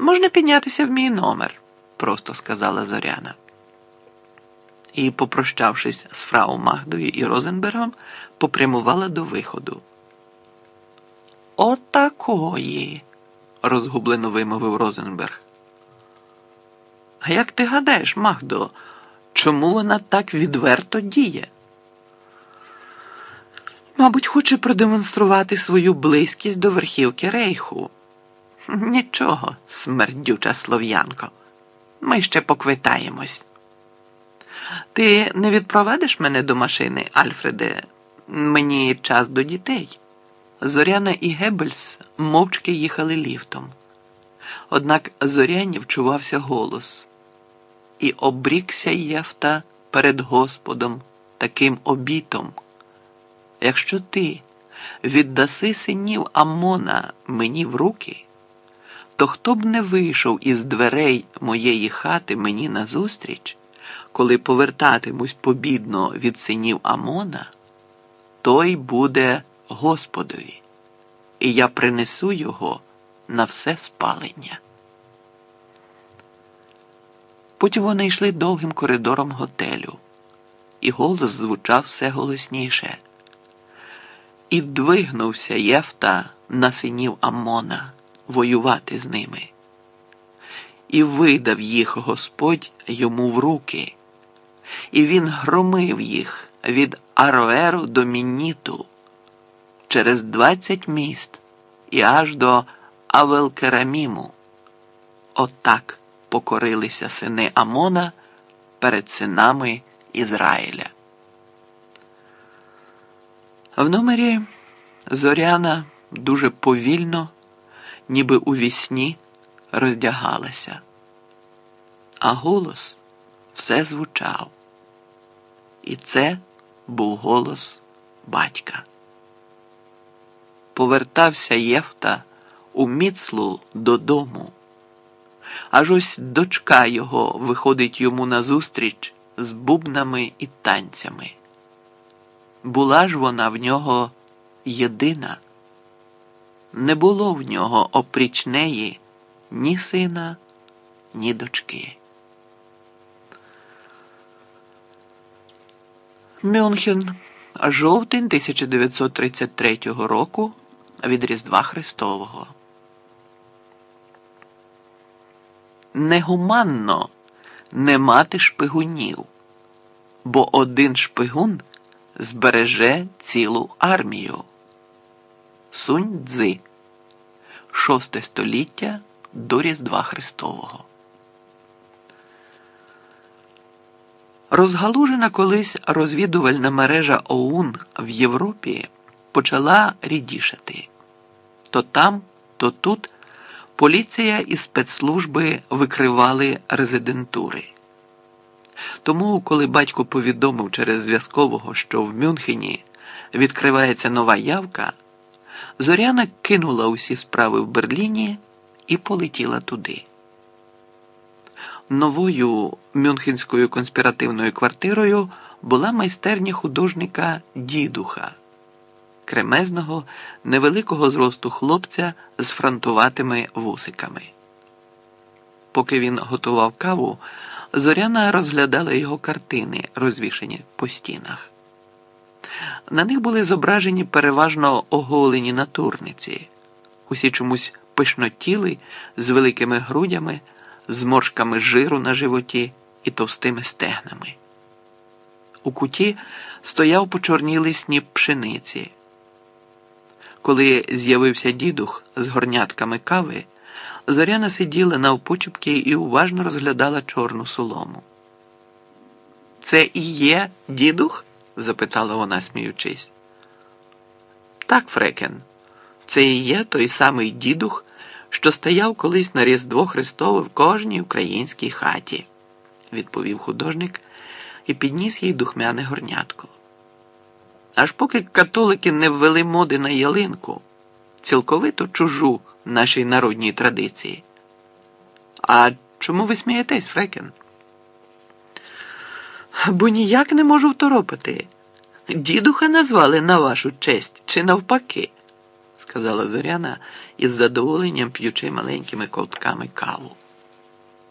Можна піднятися в мій номер, просто сказала Зоряна. І, попрощавшись з фрау Магдою і Розенбергом, попрямувала до виходу. Отакої, розгублено вимовив Розенберг. А як ти гадаєш, Магдо, чому вона так відверто діє? Мабуть, хоче продемонструвати свою близькість до верхівки рейху. Нічого, смердюча слов'янко. Ми ще поквитаємось. Ти не відпровадиш мене до машини, Альфреде? Мені час до дітей. Зоряна і Геббельс мовчки їхали ліфтом. Однак зоряні вчувався голос, і обрікся Єфта перед Господом таким обітом. Якщо ти віддаси синів Амона мені в руки, то хто б не вийшов із дверей моєї хати мені назустріч, коли повертатимусь побідно від синів Амона, той буде Господові, і я принесу його на все спалення. Потім вони йшли довгим коридором готелю, і голос звучав все голосніше. І вдвигнувся Єфта на синів Амона воювати з ними. І видав їх Господь йому в руки, і він громив їх від Ароеру до Мініту через двадцять міст і аж до Авелкераміму. Отак покорилися сини Амона перед синами Ізраїля. В номері Зоряна дуже повільно, ніби у вісні, роздягалася, а голос все звучав. І це був голос батька. Повертався Єфта у міцлу додому. Аж ось дочка його виходить йому назустріч з бубнами і танцями. Була ж вона в нього єдина, не було в нього опріч неї ні сина, ні дочки. Мюнхен, жовтень 1933 року від Різдва Христового. Негуманно не мати шпигунів, бо один шпигун збереже цілу армію. Сунь Цзи, шосте століття до Різдва Христового. Розгалужена колись розвідувальна мережа ОУН в Європі почала рідішати. То там, то тут поліція і спецслужби викривали резидентури. Тому, коли батько повідомив через зв'язкового, що в Мюнхені відкривається нова явка, Зоряна кинула усі справи в Берліні і полетіла туди. Новою мюнхенською конспіративною квартирою була майстерня художника Дідуха, кремезного, невеликого зросту хлопця з фронтуватими вусиками. Поки він готував каву, Зоряна розглядала його картини, розвішені по стінах. На них були зображені переважно оголені натурниці, усі чомусь пишнотіли з великими грудями, з моршками жиру на животі і товстими стегнами. У куті стояв почорнілий сніп пшениці. Коли з'явився дідух з горнятками кави, Зоряна сиділа навпочепки і уважно розглядала чорну солому. Це і є дідух? Запитала вона, сміючись. Так, Фрекен, це і є той самий дідух, що стояв колись на Різдво Христове в кожній українській хаті, відповів художник і підніс їй духмяне горнятко. Аж поки католики не ввели моди на ялинку, цілковито чужу нашій народній традиції. А чому ви смієтесь, Фрекен? Бо ніяк не можу второпати. Дідуха назвали на вашу честь чи навпаки. сказала Зоряна із задоволенням п'ючи маленькими ковтками каву.